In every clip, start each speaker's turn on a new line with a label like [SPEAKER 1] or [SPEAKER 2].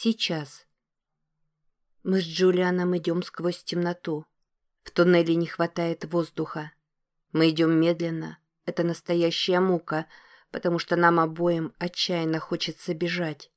[SPEAKER 1] Сейчас. Мы с Джулианом идем сквозь темноту. В туннеле не хватает воздуха. Мы идем медленно. Это настоящая мука, потому что нам обоим отчаянно хочется бежать.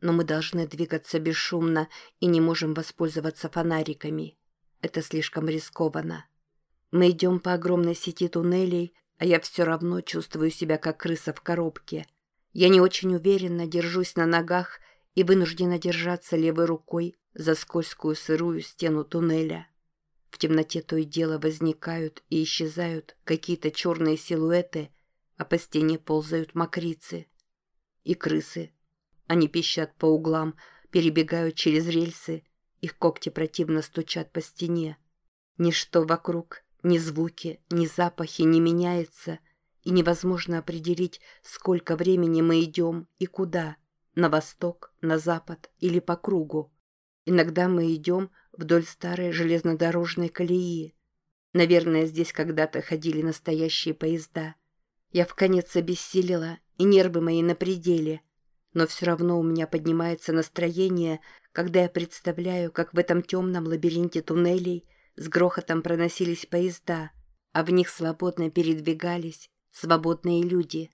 [SPEAKER 1] Но мы должны двигаться бесшумно и не можем воспользоваться фонариками. Это слишком рискованно. Мы идем по огромной сети туннелей, а я все равно чувствую себя как крыса в коробке. Я не очень уверенно держусь на ногах и вынуждена держаться левой рукой за скользкую сырую стену туннеля. В темноте то и дело возникают и исчезают какие-то черные силуэты, а по стене ползают мокрицы. И крысы. Они пищат по углам, перебегают через рельсы, их когти противно стучат по стене. Ничто вокруг, ни звуки, ни запахи не меняется, и невозможно определить, сколько времени мы идем и куда, на восток, на запад или по кругу. Иногда мы идем вдоль старой железнодорожной колеи. Наверное, здесь когда-то ходили настоящие поезда. Я в конец обессилила, и нервы мои на пределе. Но все равно у меня поднимается настроение, когда я представляю, как в этом темном лабиринте туннелей с грохотом проносились поезда, а в них свободно передвигались свободные люди.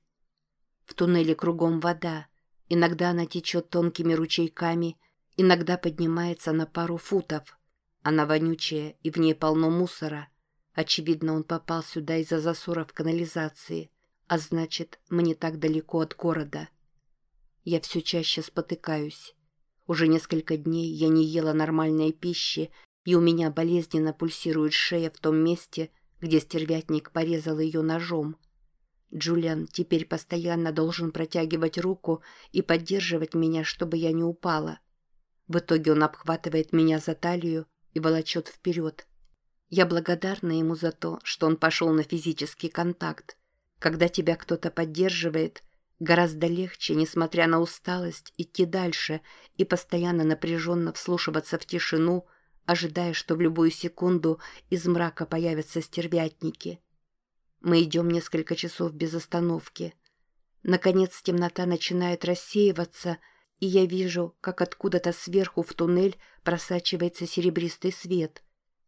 [SPEAKER 1] В туннеле кругом вода. Иногда она течет тонкими ручейками, иногда поднимается на пару футов. Она вонючая, и в ней полно мусора. Очевидно, он попал сюда из-за засоров канализации, а значит, мы не так далеко от города. Я все чаще спотыкаюсь. Уже несколько дней я не ела нормальной пищи, и у меня болезненно пульсирует шея в том месте, где стервятник порезал ее ножом. Джулиан теперь постоянно должен протягивать руку и поддерживать меня, чтобы я не упала. В итоге он обхватывает меня за талию и волочет вперед. Я благодарна ему за то, что он пошел на физический контакт. Когда тебя кто-то поддерживает, гораздо легче, несмотря на усталость, идти дальше и постоянно напряженно вслушиваться в тишину, ожидая, что в любую секунду из мрака появятся стервятники. Мы идем несколько часов без остановки. Наконец темнота начинает рассеиваться — и я вижу, как откуда-то сверху в туннель просачивается серебристый свет.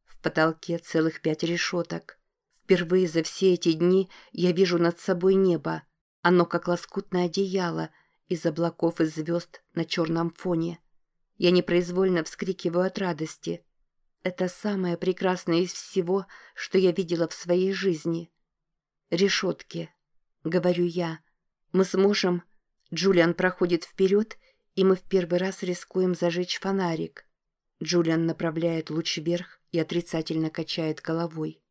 [SPEAKER 1] В потолке целых пять решеток. Впервые за все эти дни я вижу над собой небо. Оно как лоскутное одеяло из облаков и звезд на черном фоне. Я непроизвольно вскрикиваю от радости. Это самое прекрасное из всего, что я видела в своей жизни. «Решетки», — говорю я. «Мы сможем...» Джулиан проходит вперед и мы в первый раз рискуем зажечь фонарик. Джулиан направляет луч вверх и отрицательно качает головой.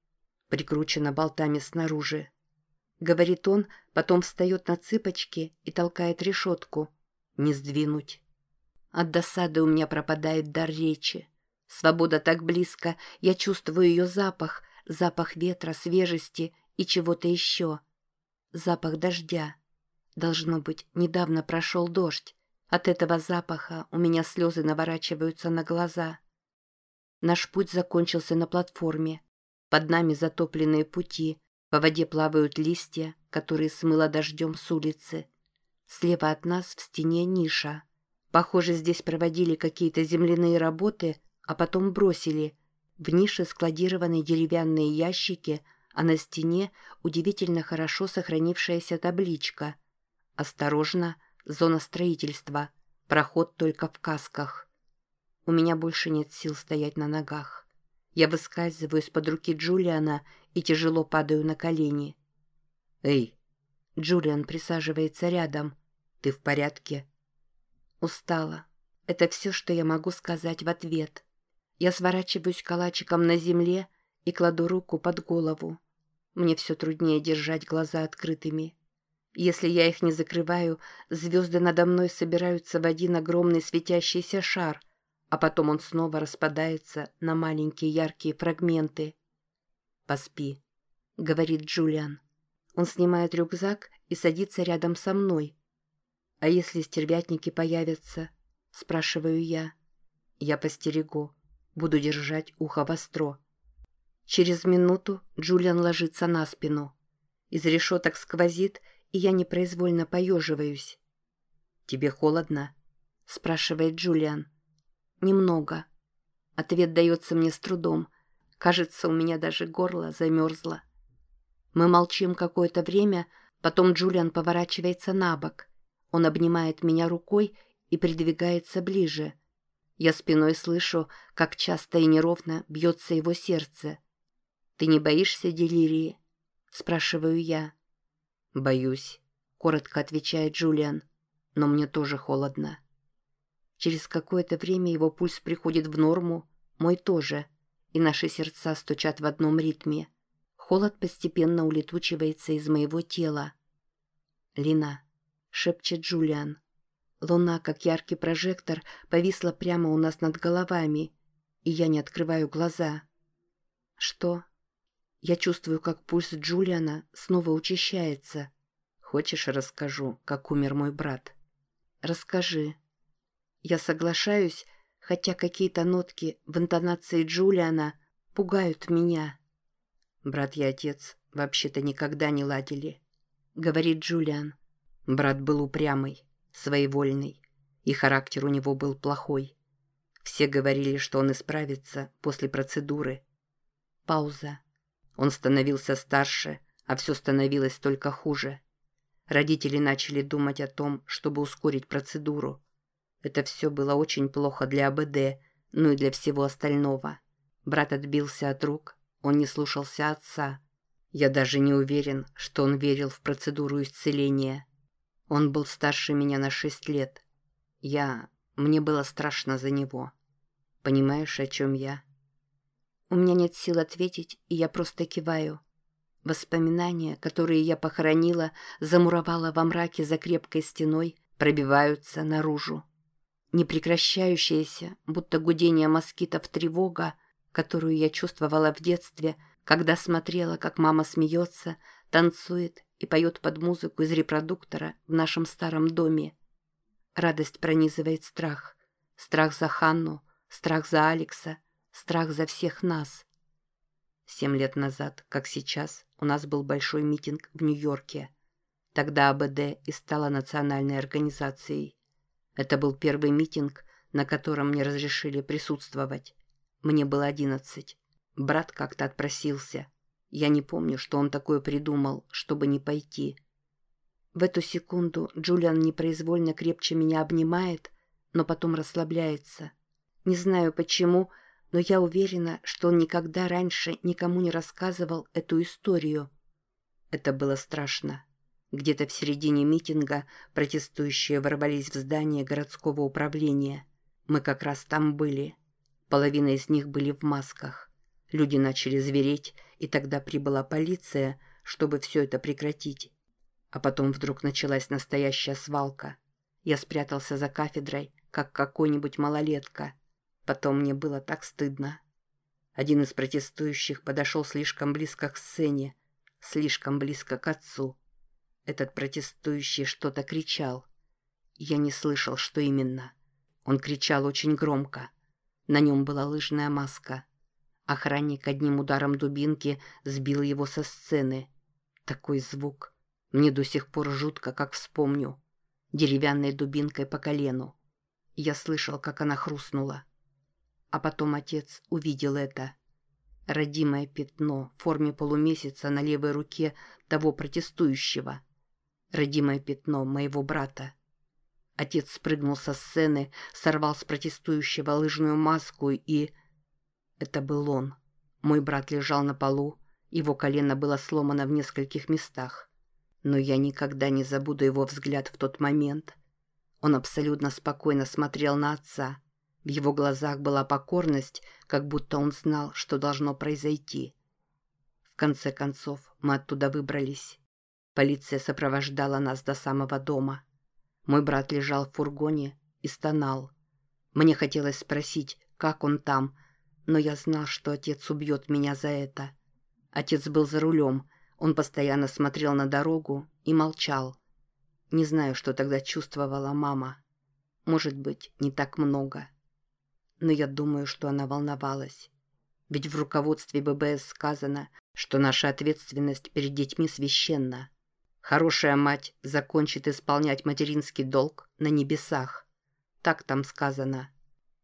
[SPEAKER 1] Прикручена болтами снаружи. Говорит он, потом встает на цыпочки и толкает решетку. Не сдвинуть. От досады у меня пропадает дар речи. Свобода так близко, я чувствую ее запах, запах ветра, свежести и чего-то еще. Запах дождя. Должно быть, недавно прошел дождь. От этого запаха у меня слезы наворачиваются на глаза. Наш путь закончился на платформе. Под нами затопленные пути, по воде плавают листья, которые смыло дождем с улицы. Слева от нас в стене ниша. Похоже, здесь проводили какие-то земляные работы, а потом бросили. В нише складированы деревянные ящики, а на стене удивительно хорошо сохранившаяся табличка. «Осторожно!» Зона строительства. Проход только в касках. У меня больше нет сил стоять на ногах. Я выскальзываю из-под руки Джулиана и тяжело падаю на колени. «Эй!» Джулиан присаживается рядом. «Ты в порядке?» Устала. Это все, что я могу сказать в ответ. Я сворачиваюсь калачиком на земле и кладу руку под голову. Мне все труднее держать глаза открытыми. Если я их не закрываю, звезды надо мной собираются в один огромный светящийся шар, а потом он снова распадается на маленькие яркие фрагменты. «Поспи», — говорит Джулиан. Он снимает рюкзак и садится рядом со мной. «А если стервятники появятся?» — спрашиваю я. «Я постерегу. Буду держать ухо востро». Через минуту Джулиан ложится на спину. Из решеток сквозит, и я непроизвольно поеживаюсь. «Тебе холодно?» — спрашивает Джулиан. «Немного». Ответ дается мне с трудом. Кажется, у меня даже горло замерзло. Мы молчим какое-то время, потом Джулиан поворачивается на бок. Он обнимает меня рукой и придвигается ближе. Я спиной слышу, как часто и неровно бьется его сердце. «Ты не боишься делирии?» – спрашиваю я. «Боюсь», – коротко отвечает Джулиан. «Но мне тоже холодно». Через какое-то время его пульс приходит в норму, мой тоже, и наши сердца стучат в одном ритме – Холод постепенно улетучивается из моего тела. «Лина», — шепчет Джулиан. Луна, как яркий прожектор, повисла прямо у нас над головами, и я не открываю глаза. «Что?» Я чувствую, как пульс Джулиана снова учащается. «Хочешь, расскажу, как умер мой брат?» «Расскажи». Я соглашаюсь, хотя какие-то нотки в интонации Джулиана пугают меня. Брат и отец вообще-то никогда не ладили, говорит Джулиан. Брат был упрямый, своевольный, и характер у него был плохой. Все говорили, что он исправится после процедуры. Пауза. Он становился старше, а все становилось только хуже. Родители начали думать о том, чтобы ускорить процедуру. Это все было очень плохо для АБД, ну и для всего остального. Брат отбился от рук, он не слушался отца. Я даже не уверен, что он верил в процедуру исцеления. Он был старше меня на шесть лет. Я... Мне было страшно за него. Понимаешь, о чем я? У меня нет сил ответить, и я просто киваю. Воспоминания, которые я похоронила, замуровала во мраке за крепкой стеной, пробиваются наружу. Непрекращающаяся, будто гудение москитов тревога, которую я чувствовала в детстве, когда смотрела, как мама смеется, танцует и поет под музыку из репродуктора в нашем старом доме. Радость пронизывает страх. Страх за Ханну, страх за Алекса, страх за всех нас. Семь лет назад, как сейчас, у нас был большой митинг в Нью-Йорке. Тогда АБД и стала национальной организацией. Это был первый митинг, на котором мне разрешили присутствовать. Мне было одиннадцать. Брат как-то отпросился. Я не помню, что он такое придумал, чтобы не пойти. В эту секунду Джулиан непроизвольно крепче меня обнимает, но потом расслабляется. Не знаю почему, но я уверена, что он никогда раньше никому не рассказывал эту историю. Это было страшно. Где-то в середине митинга протестующие ворвались в здание городского управления. Мы как раз там были. Половина из них были в масках. Люди начали звереть, и тогда прибыла полиция, чтобы все это прекратить. А потом вдруг началась настоящая свалка. Я спрятался за кафедрой, как какой-нибудь малолетка. Потом мне было так стыдно. Один из протестующих подошел слишком близко к сцене, слишком близко к отцу. Этот протестующий что-то кричал. Я не слышал, что именно. Он кричал очень громко. На нем была лыжная маска. Охранник одним ударом дубинки сбил его со сцены. Такой звук. Мне до сих пор жутко, как вспомню. Деревянной дубинкой по колену. Я слышал, как она хрустнула. А потом отец увидел это. Родимое пятно в форме полумесяца на левой руке того протестующего. Родимое пятно моего брата. Отец спрыгнул со сцены, сорвал с протестующего лыжную маску и... Это был он. Мой брат лежал на полу, его колено было сломано в нескольких местах. Но я никогда не забуду его взгляд в тот момент. Он абсолютно спокойно смотрел на отца. В его глазах была покорность, как будто он знал, что должно произойти. В конце концов, мы оттуда выбрались. Полиция сопровождала нас до самого дома. Мой брат лежал в фургоне и стонал. Мне хотелось спросить, как он там, но я знал, что отец убьет меня за это. Отец был за рулем, он постоянно смотрел на дорогу и молчал. Не знаю, что тогда чувствовала мама. Может быть, не так много. Но я думаю, что она волновалась. Ведь в руководстве ББС сказано, что наша ответственность перед детьми священна. Хорошая мать закончит исполнять материнский долг на небесах. Так там сказано.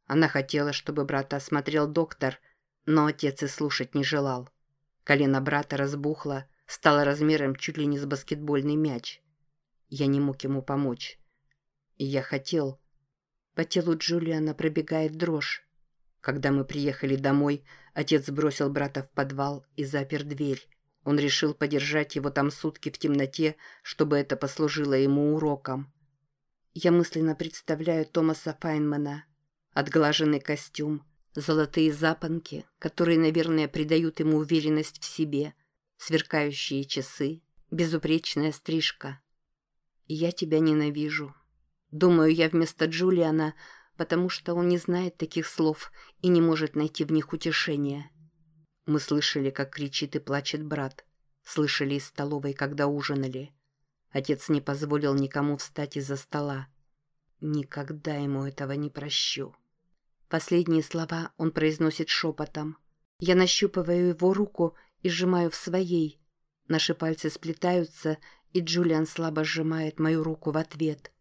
[SPEAKER 1] Она хотела, чтобы брата осмотрел доктор, но отец и слушать не желал. Колено брата разбухло, стало размером чуть ли не с баскетбольный мяч. Я не мог ему помочь. И я хотел... По телу Джулиана пробегает дрожь. Когда мы приехали домой, отец бросил брата в подвал и запер дверь. Он решил подержать его там сутки в темноте, чтобы это послужило ему уроком. Я мысленно представляю Томаса Файнмана. Отглаженный костюм, золотые запонки, которые, наверное, придают ему уверенность в себе, сверкающие часы, безупречная стрижка. «Я тебя ненавижу». Думаю я вместо Джулиана, потому что он не знает таких слов и не может найти в них утешения. Мы слышали, как кричит и плачет брат. Слышали из столовой, когда ужинали. Отец не позволил никому встать из-за стола. Никогда ему этого не прощу. Последние слова он произносит шепотом. Я нащупываю его руку и сжимаю в своей. Наши пальцы сплетаются, и Джулиан слабо сжимает мою руку в ответ.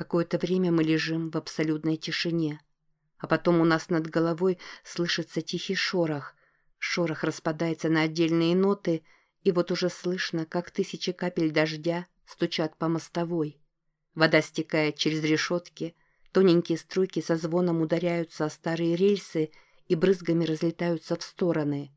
[SPEAKER 1] Какое-то время мы лежим в абсолютной тишине. А потом у нас над головой слышится тихий шорох. Шорох распадается на отдельные ноты — и вот уже слышно, как тысячи капель дождя стучат по мостовой. Вода стекает через решетки, тоненькие струйки со звоном ударяются о старые рельсы и брызгами разлетаются в стороны.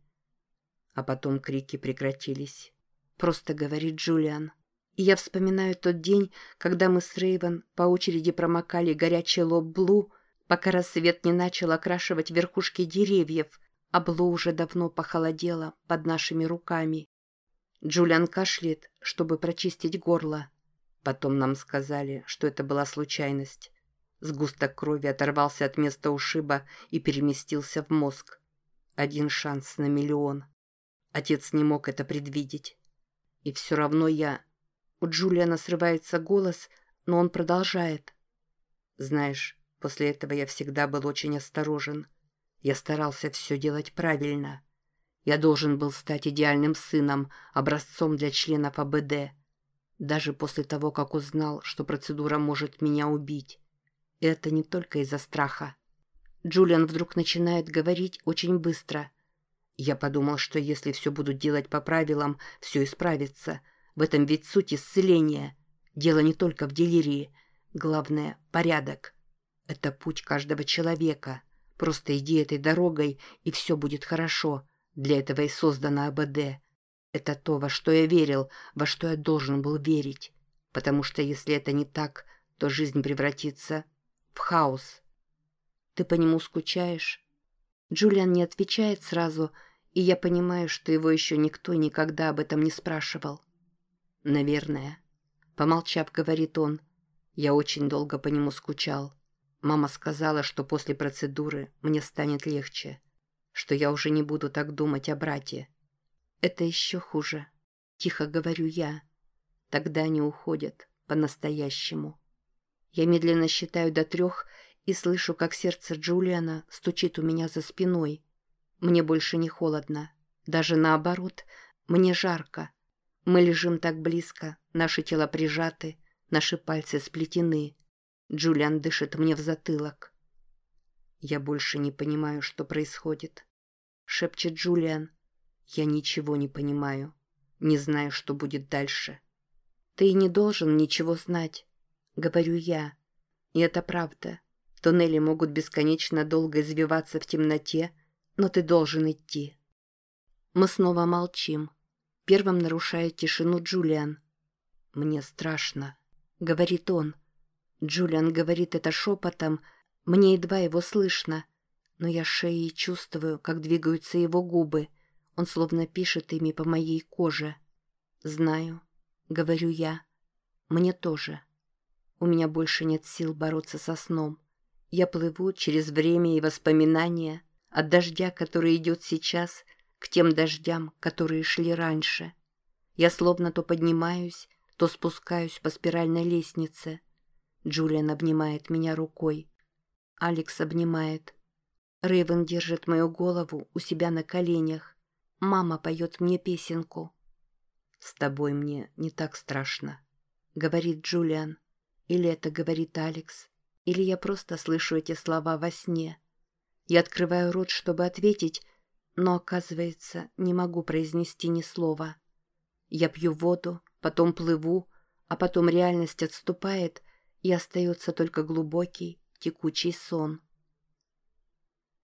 [SPEAKER 1] А потом крики прекратились. Просто говорит Джулиан. И я вспоминаю тот день, когда мы с Рейвен по очереди промокали горячий лоб Блу, пока рассвет не начал окрашивать верхушки деревьев, а Блу уже давно похолодело под нашими руками. Джулиан кашляет, чтобы прочистить горло. Потом нам сказали, что это была случайность. Сгусток крови оторвался от места ушиба и переместился в мозг. Один шанс на миллион. Отец не мог это предвидеть. И все равно я... У Джулиана срывается голос, но он продолжает. Знаешь, после этого я всегда был очень осторожен. Я старался все делать правильно. Я должен был стать идеальным сыном, образцом для членов АБД. Даже после того, как узнал, что процедура может меня убить. И это не только из-за страха. Джулиан вдруг начинает говорить очень быстро. Я подумал, что если все будут делать по правилам, все исправится. В этом ведь суть исцеления. Дело не только в делирии. Главное — порядок. Это путь каждого человека. Просто иди этой дорогой, и все будет хорошо. Для этого и создана АБД. Это то, во что я верил, во что я должен был верить. Потому что если это не так, то жизнь превратится в хаос. Ты по нему скучаешь? Джулиан не отвечает сразу, и я понимаю, что его еще никто никогда об этом не спрашивал. Наверное. Помолчав, говорит он, я очень долго по нему скучал. Мама сказала, что после процедуры мне станет легче что я уже не буду так думать о брате. Это еще хуже. Тихо говорю я. Тогда они уходят по-настоящему. Я медленно считаю до трех и слышу, как сердце Джулиана стучит у меня за спиной. Мне больше не холодно. Даже наоборот, мне жарко. Мы лежим так близко, наши тела прижаты, наши пальцы сплетены. Джулиан дышит мне в затылок. «Я больше не понимаю, что происходит», — шепчет Джулиан. «Я ничего не понимаю. Не знаю, что будет дальше». «Ты не должен ничего знать», — говорю я. И это правда. Туннели могут бесконечно долго извиваться в темноте, но ты должен идти. Мы снова молчим. Первым нарушает тишину Джулиан. «Мне страшно», — говорит он. Джулиан говорит это шепотом, мне едва его слышно, но я шеей чувствую, как двигаются его губы. Он словно пишет ими по моей коже. «Знаю», — говорю я. «Мне тоже. У меня больше нет сил бороться со сном. Я плыву через время и воспоминания от дождя, который идет сейчас, к тем дождям, которые шли раньше. Я словно то поднимаюсь, то спускаюсь по спиральной лестнице. Джулиан обнимает меня рукой. Алекс обнимает. Рейвен держит мою голову у себя на коленях. Мама поет мне песенку. «С тобой мне не так страшно», — говорит Джулиан. Или это говорит Алекс. Или я просто слышу эти слова во сне? Я открываю рот, чтобы ответить, но, оказывается, не могу произнести ни слова. Я пью воду, потом плыву, а потом реальность отступает, и остается только глубокий, текучий сон.